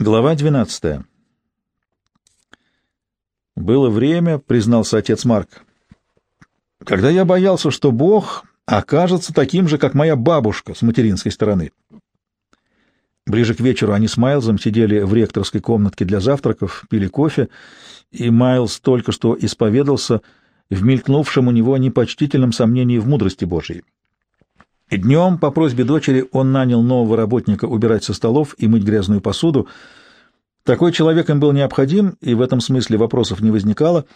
Глава 12. Было время, признался отец Марк, когда я боялся, что Бог окажется таким же, как моя бабушка с материнской стороны. Ближе к вечеру они с Майлзом сидели в ректорской комнатке для завтраков, пили кофе, и Майлз только что исповедался в мелькнувшем у него непочтительном сомнении в мудрости Божией. Днем, по просьбе дочери, он нанял нового работника убирать со столов и мыть грязную посуду. Такой человек им был необходим, и в этом смысле вопросов не возникало.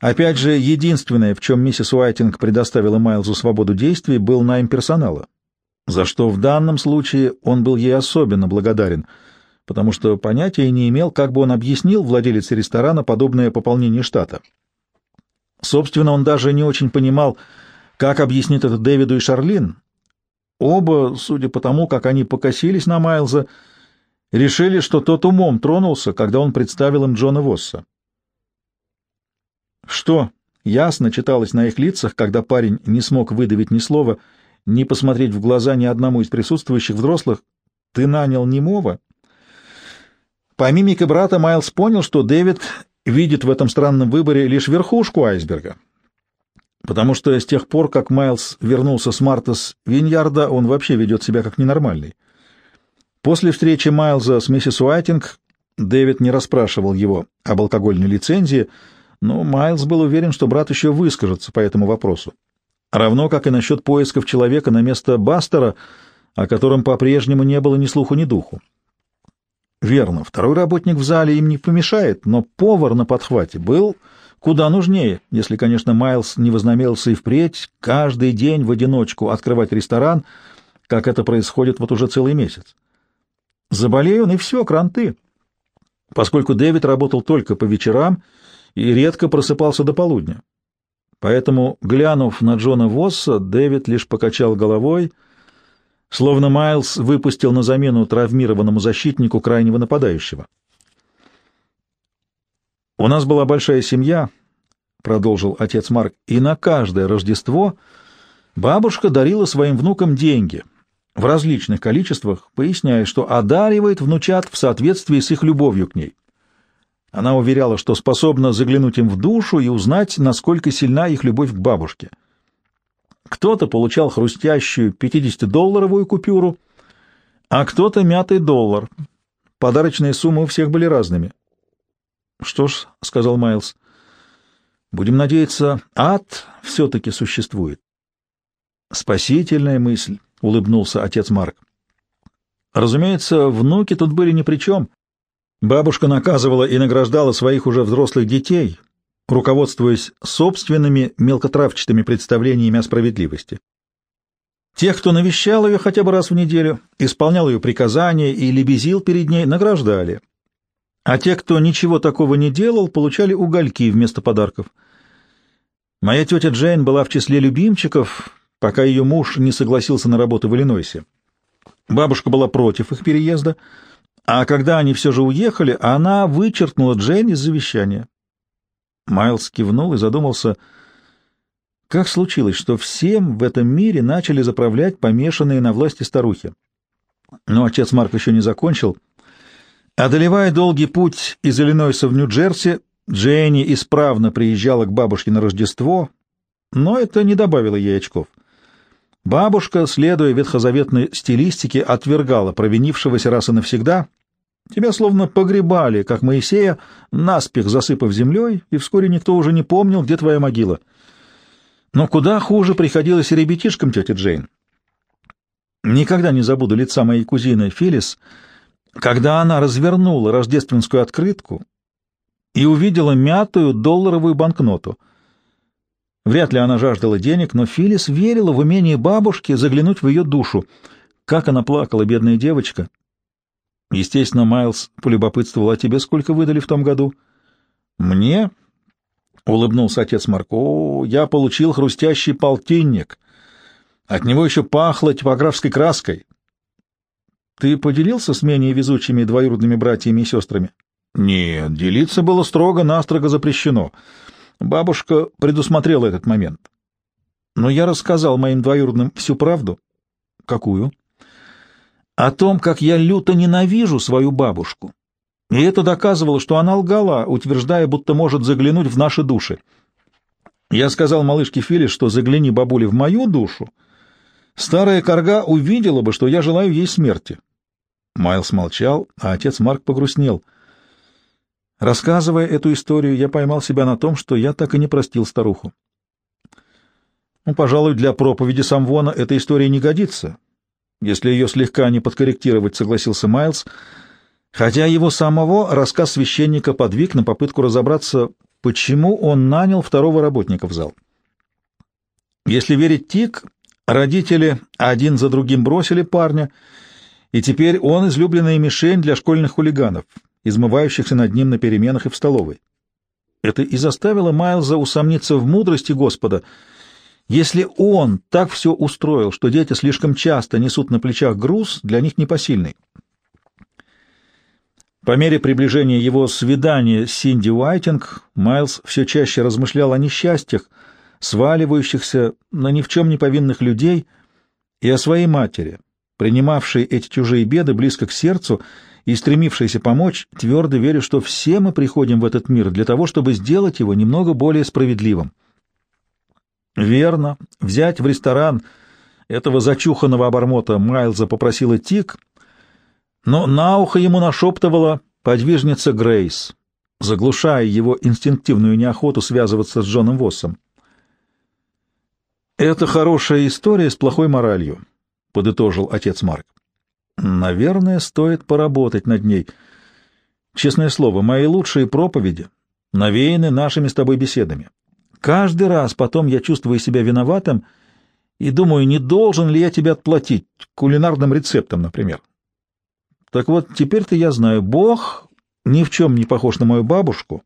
Опять же, единственное, в чем миссис Уайтинг предоставила Майлзу свободу действий, был найм персонала, за что в данном случае он был ей особенно благодарен, потому что понятия не имел, как бы он объяснил владелице ресторана подобное пополнение штата. Собственно, он даже не очень понимал, как объяснит это Дэвиду и Шарлин, Оба, судя по тому, как они покосились на Майлза, решили, что тот умом тронулся, когда он представил им Джона Восса. Что ясно читалось на их лицах, когда парень не смог выдавить ни слова, ни посмотреть в глаза ни одному из присутствующих взрослых, «Ты нанял немого?» По мимике брата Майлз понял, что Дэвид видит в этом странном выборе лишь верхушку айсберга, потому что с тех пор, как Майлз вернулся с Мартас Виньярда, он вообще ведет себя как ненормальный. После встречи Майлза с миссис Уайтинг Дэвид не расспрашивал его об алкогольной лицензии, но Майлз был уверен, что брат еще выскажется по этому вопросу. Равно как и насчет поисков человека на место Бастера, о котором по-прежнему не было ни слуху, ни духу. Верно, второй работник в зале им не помешает, но повар на подхвате был Куда нужнее, если, конечно, Майлз не вознамерился и впредь каждый день в одиночку открывать ресторан, как это происходит вот уже целый месяц. Заболею он, и все, кранты. Поскольку Дэвид работал только по вечерам и редко просыпался до полудня. Поэтому, глянув на Джона Восса, Дэвид лишь покачал головой, словно Майлз выпустил на замену травмированному защитнику крайнего нападающего. «У нас была большая семья», — продолжил отец Марк, — «и на каждое Рождество бабушка дарила своим внукам деньги в различных количествах, поясняя, что одаривает внучат в соответствии с их любовью к ней. Она уверяла, что способна заглянуть им в душу и узнать, насколько сильна их любовь к бабушке. Кто-то получал хрустящую 50-долларовую купюру, а кто-то мятый доллар. Подарочные суммы у всех были разными. Что ж, — сказал Майлз, — будем надеяться, ад все-таки существует. Спасительная мысль, — улыбнулся отец Марк. Разумеется, внуки тут были ни при чем. Бабушка наказывала и награждала своих уже взрослых детей, руководствуясь собственными мелкотравчатыми представлениями о справедливости. Тех, кто навещал ее хотя бы раз в неделю, исполнял ее приказания и лебезил перед ней, награждали а те, кто ничего такого не делал, получали угольки вместо подарков. Моя тетя Джейн была в числе любимчиков, пока ее муж не согласился на работу в Иллинойсе. Бабушка была против их переезда, а когда они все же уехали, она вычеркнула Джейн из завещания. Майлз кивнул и задумался, как случилось, что всем в этом мире начали заправлять помешанные на власти старухи. Но отец Марк еще не закончил — Одолевая долгий путь из Иллинойса в Нью-Джерси, Дженни исправно приезжала к бабушке на Рождество, но это не добавило ей очков. Бабушка, следуя ветхозаветной стилистике, отвергала провинившегося раз и навсегда. Тебя словно погребали, как Моисея, наспех засыпав землей, и вскоре никто уже не помнил, где твоя могила. Но куда хуже приходилось ребятишкам тети Джейн. Никогда не забуду лица моей кузины Филлис — когда она развернула рождественскую открытку и увидела мятую долларовую банкноту. Вряд ли она жаждала денег, но Филис верила в умение бабушки заглянуть в ее душу. Как она плакала, бедная девочка. Естественно, Майлз полюбопытствовал, а тебе сколько выдали в том году? Мне? — улыбнулся отец Марко. — я получил хрустящий полтинник. От него еще пахло типографской краской. Ты поделился с менее везучими двоюродными братьями и сестрами? Нет, делиться было строго-настрого запрещено. Бабушка предусмотрела этот момент. Но я рассказал моим двоюродным всю правду. Какую? о том, как я люто ненавижу свою бабушку. И это доказывало, что она лгала, утверждая, будто может заглянуть в наши души. Я сказал малышке Филе, что загляни, бабуля, в мою душу. Старая корга увидела бы, что я желаю ей смерти. Майлз молчал, а отец Марк погрустнел. Рассказывая эту историю, я поймал себя на том, что я так и не простил старуху. Ну, пожалуй, для проповеди Самвона эта история не годится. Если ее слегка не подкорректировать, согласился Майлз, хотя его самого рассказ священника подвиг на попытку разобраться, почему он нанял второго работника в зал. Если верить Тик, родители один за другим бросили парня, и теперь он излюбленная мишень для школьных хулиганов, измывающихся над ним на переменах и в столовой. Это и заставило Майлза усомниться в мудрости Господа — если он так все устроил, что дети слишком часто несут на плечах груз, для них непосильный. По мере приближения его свидания с Синди Уайтинг, Майлз все чаще размышлял о несчастьях, сваливающихся на ни в чем не повинных людей, и о своей матери, принимавшей эти чужие беды близко к сердцу и стремившейся помочь, твердо веря, что все мы приходим в этот мир для того, чтобы сделать его немного более справедливым. Верно, взять в ресторан этого зачуханного обормота Майлза попросила Тик, но на ухо ему нашептывала подвижница Грейс, заглушая его инстинктивную неохоту связываться с Джоном Воссом. «Это хорошая история с плохой моралью», — подытожил отец Марк. «Наверное, стоит поработать над ней. Честное слово, мои лучшие проповеди навеяны нашими с тобой беседами. Каждый раз потом я чувствую себя виноватым и думаю, не должен ли я тебе отплатить, кулинарным рецептом, например. Так вот, теперь-то я знаю, Бог ни в чем не похож на мою бабушку,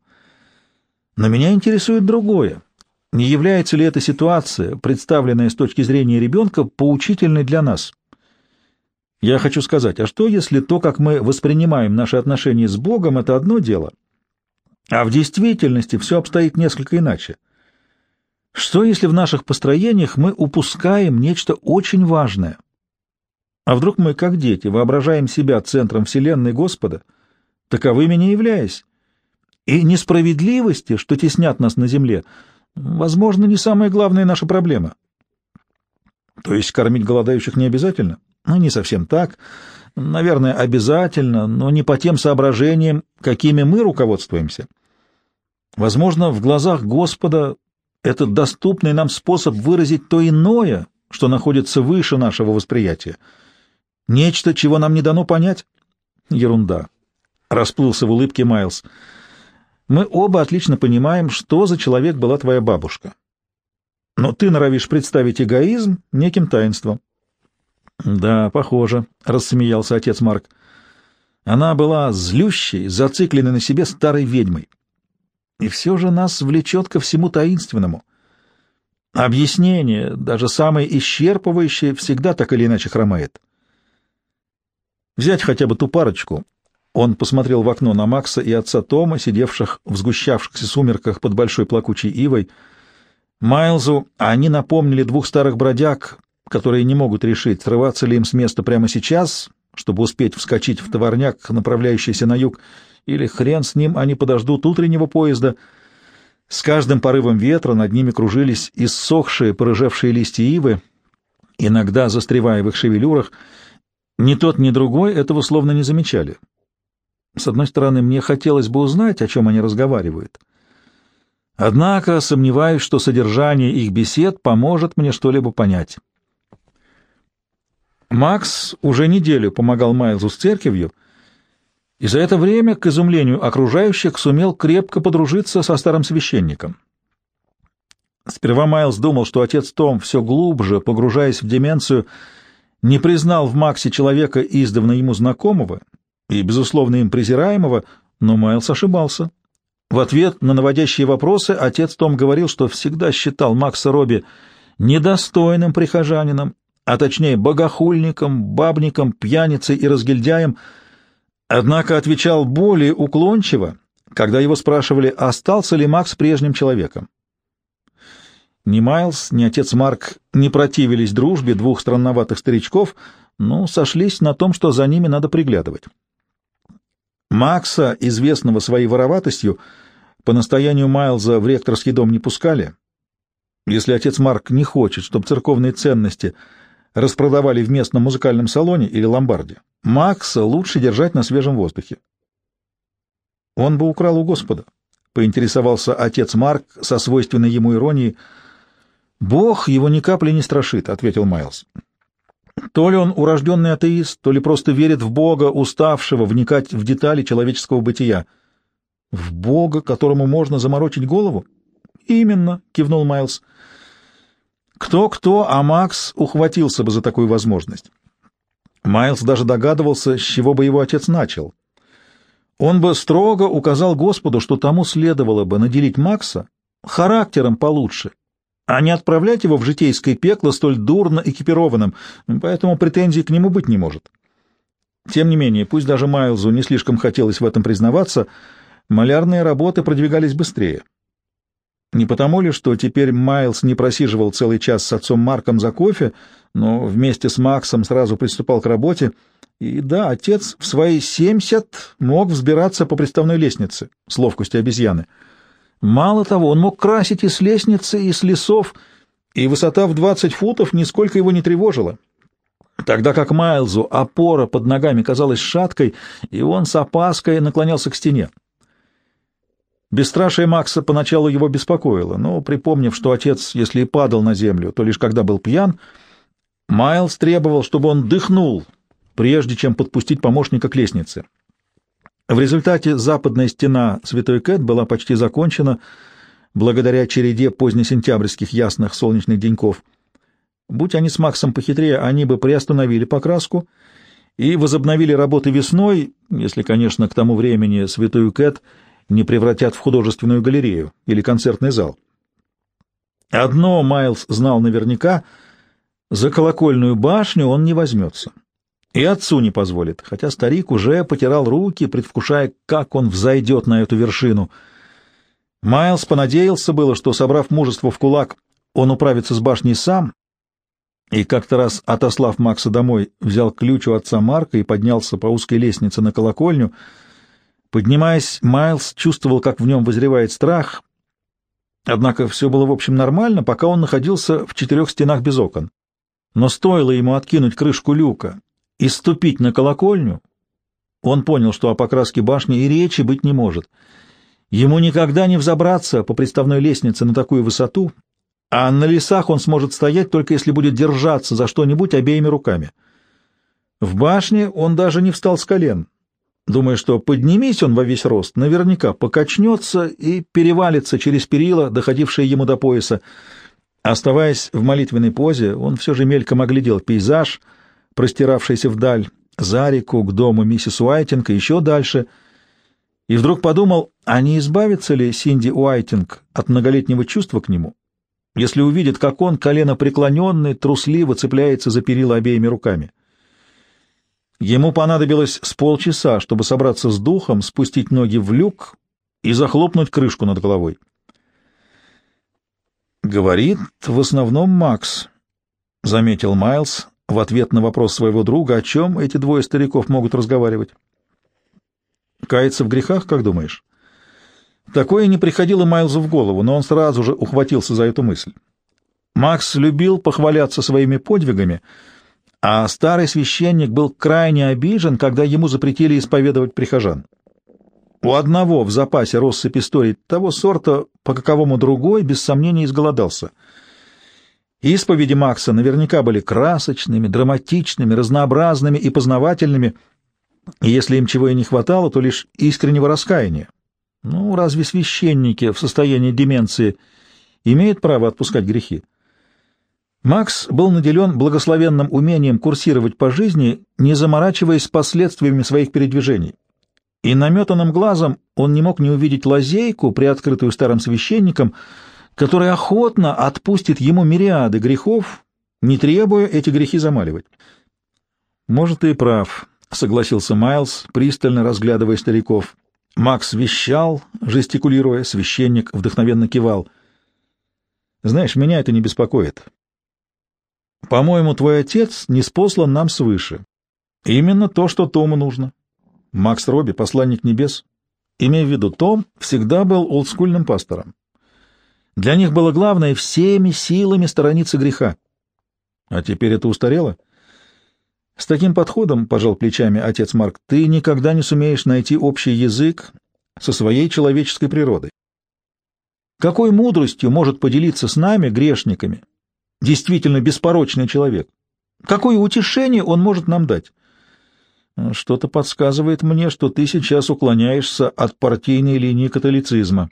но меня интересует другое. Не является ли эта ситуация, представленная с точки зрения ребенка, поучительной для нас? Я хочу сказать, а что если то, как мы воспринимаем наши отношения с Богом, это одно дело, а в действительности все обстоит несколько иначе? Что, если в наших построениях мы упускаем нечто очень важное? А вдруг мы, как дети, воображаем себя центром Вселенной Господа, таковыми не являясь? И несправедливости, что теснят нас на земле, возможно, не самая главная наша проблема. То есть кормить голодающих не обязательно? Ну, не совсем так. Наверное, обязательно, но не по тем соображениям, какими мы руководствуемся. Возможно, в глазах Господа это доступный нам способ выразить то иное, что находится выше нашего восприятия. Нечто, чего нам не дано понять? Ерунда. Расплылся в улыбке Майлз. Мы оба отлично понимаем, что за человек была твоя бабушка. Но ты норовишь представить эгоизм неким таинством. Да, похоже, рассмеялся отец Марк. Она была злющей, зацикленной на себе старой ведьмой. И все же нас влечет ко всему таинственному. Объяснение, даже самое исчерпывающее, всегда так или иначе хромает. Взять хотя бы ту парочку. Он посмотрел в окно на Макса и отца Тома, сидевших в сгущавшихся сумерках под большой плакучей ивой. Майлзу они напомнили двух старых бродяг, которые не могут решить, срываться ли им с места прямо сейчас, чтобы успеть вскочить в товарняк, направляющийся на юг, или хрен с ним, они подождут утреннего поезда. С каждым порывом ветра над ними кружились иссохшие, порыжевшие листья ивы, иногда застревая в их шевелюрах. Ни тот, ни другой этого словно не замечали. С одной стороны, мне хотелось бы узнать, о чем они разговаривают. Однако сомневаюсь, что содержание их бесед поможет мне что-либо понять. Макс уже неделю помогал Майлзу с церковью, и за это время, к изумлению окружающих, сумел крепко подружиться со старым священником. Сперва Майлз думал, что отец Том все глубже, погружаясь в деменцию, не признал в Максе человека издавна ему знакомого и, безусловно, им презираемого, но Майлз ошибался. В ответ на наводящие вопросы отец Том говорил, что всегда считал Макса Робби недостойным прихожанином, а точнее богохульником, бабником, пьяницей и разгильдяем — Однако отвечал более уклончиво, когда его спрашивали, остался ли Макс прежним человеком. Ни Майлз, ни отец Марк не противились дружбе двух странноватых старичков, ну, сошлись на том, что за ними надо приглядывать. Макса, известного своей вороватостью, по настоянию Майлза в ректорский дом не пускали. Если отец Марк не хочет, чтобы церковные ценности распродавали в местном музыкальном салоне или ломбарде, Макса лучше держать на свежем воздухе. Он бы украл у Господа, — поинтересовался отец Марк со свойственной ему иронией. — Бог его ни капли не страшит, — ответил Майлз. То ли он урожденный атеист, то ли просто верит в Бога, уставшего вникать в детали человеческого бытия. В Бога, которому можно заморочить голову? Именно, кивнул Майлз. Кто-кто, а Макс ухватился бы за такую возможность. Майлз даже догадывался, с чего бы его отец начал. Он бы строго указал Господу, что тому следовало бы наделить Макса характером получше, а не отправлять его в житейское пекло столь дурно экипированным, поэтому претензий к нему быть не может. Тем не менее, пусть даже Майлзу не слишком хотелось в этом признаваться, малярные работы продвигались быстрее. Не потому ли, что теперь Майлз не просиживал целый час с отцом Марком за кофе, но вместе с Максом сразу приступал к работе, и да, отец в свои семьдесят мог взбираться по приставной лестнице с ловкостью обезьяны — Мало того, он мог красить и с лестницы, и с лесов, и высота в двадцать футов нисколько его не тревожила. Тогда как Майлзу опора под ногами казалась шаткой, и он с опаской наклонялся к стене. Бесстрашие Макса поначалу его беспокоило, но, припомнив, что отец, если и падал на землю, то лишь когда был пьян, Майлз требовал, чтобы он дыхнул, прежде чем подпустить помощника к лестнице. В результате западная стена Святой Кэт была почти закончена благодаря череде позднесентябрьских ясных солнечных деньков. Будь они с Максом похитрее, они бы приостановили покраску и возобновили работы весной, если, конечно, к тому времени Святую Кэт не превратят в художественную галерею или концертный зал. Одно Майлз знал наверняка — за колокольную башню он не возьмется. И отцу не позволит, хотя старик уже потирал руки, предвкушая, как он взойдет на эту вершину. Майлз понадеялся было, что, собрав мужество в кулак, он управится с башней сам, и как-то раз, отослав Макса домой, взял ключ у отца Марка и поднялся по узкой лестнице на колокольню. Поднимаясь, Майлз чувствовал, как в нем возревает страх, однако все было в общем нормально, пока он находился в четырех стенах без окон. Но стоило ему откинуть крышку люка и ступить на колокольню, он понял, что о покраске башни и речи быть не может. Ему никогда не взобраться по приставной лестнице на такую высоту, а на лесах он сможет стоять только если будет держаться за что-нибудь обеими руками. В башне он даже не встал с колен, думая, что поднимись он во весь рост, наверняка покачнется и перевалится через перила, доходившие ему до пояса. Оставаясь в молитвенной позе, он все же мельком оглядел пейзаж — простиравшийся вдаль, за реку, к дому миссис Уайтинг и еще дальше, и вдруг подумал, а не избавится ли Синди Уайтинг от многолетнего чувства к нему, если увидит, как он, колено преклоненный, трусливо цепляется за перила обеими руками. Ему понадобилось с полчаса, чтобы собраться с духом, спустить ноги в люк и захлопнуть крышку над головой. «Говорит в основном Макс», — заметил Майлз, в ответ на вопрос своего друга, о чем эти двое стариков могут разговаривать. «Каяться в грехах, как думаешь?» Такое не приходило Майлзу в голову, но он сразу же ухватился за эту мысль. Макс любил похваляться своими подвигами, а старый священник был крайне обижен, когда ему запретили исповедовать прихожан. У одного в запасе россыпь историй того сорта, по каковому другой, без сомнения, изголодался — Исповеди Макса наверняка были красочными, драматичными, разнообразными и познавательными, и если им чего и не хватало, то лишь искреннего раскаяния. Ну, разве священники в состоянии деменции имеют право отпускать грехи? Макс был наделен благословенным умением курсировать по жизни, не заморачиваясь последствиями своих передвижений. И наметанным глазом он не мог не увидеть лазейку, приоткрытую старым священником, который охотно отпустит ему мириады грехов, не требуя эти грехи замаливать. «Может, ты и прав», — согласился Майлз, пристально разглядывая стариков. Макс вещал, жестикулируя, священник вдохновенно кивал. «Знаешь, меня это не беспокоит. По-моему, твой отец не спослан нам свыше. Именно то, что Тому нужно. Макс Робби, посланник небес. Имея в виду, Том всегда был олдскульным пастором. Для них было главное всеми силами сторониться греха. А теперь это устарело? С таким подходом, — пожал плечами отец Марк, — ты никогда не сумеешь найти общий язык со своей человеческой природой. Какой мудростью может поделиться с нами, грешниками, действительно беспорочный человек? Какое утешение он может нам дать? Что-то подсказывает мне, что ты сейчас уклоняешься от партийной линии католицизма.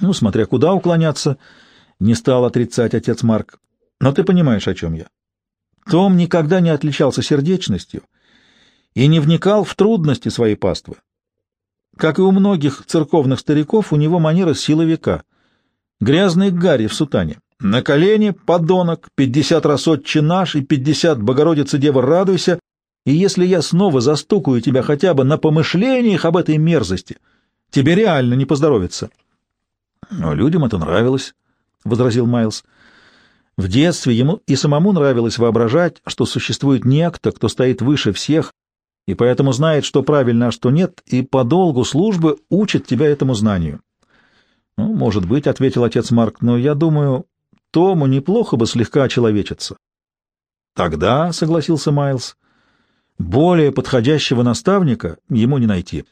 Ну, смотря куда уклоняться, не стал отрицать отец Марк. Но ты понимаешь, о чем я. Том никогда не отличался сердечностью и не вникал в трудности своей паствы. Как и у многих церковных стариков, у него манера силовика. Грязный Гарри в сутане. На колени, подонок, пятьдесят раз отче наш и пятьдесят Богородица Дева радуйся, и если я снова застукаю тебя хотя бы на помышлениях об этой мерзости, тебе реально не поздоровится. — Но людям это нравилось, — возразил Майлз. В детстве ему и самому нравилось воображать, что существует некто, кто стоит выше всех, и поэтому знает, что правильно, а что нет, и по долгу службы учит тебя этому знанию. «Ну, может быть», — ответил отец Марк, — «но я думаю, Тому неплохо бы слегка очеловечиться». «Тогда», — согласился Майлз, — «более подходящего наставника ему не найти».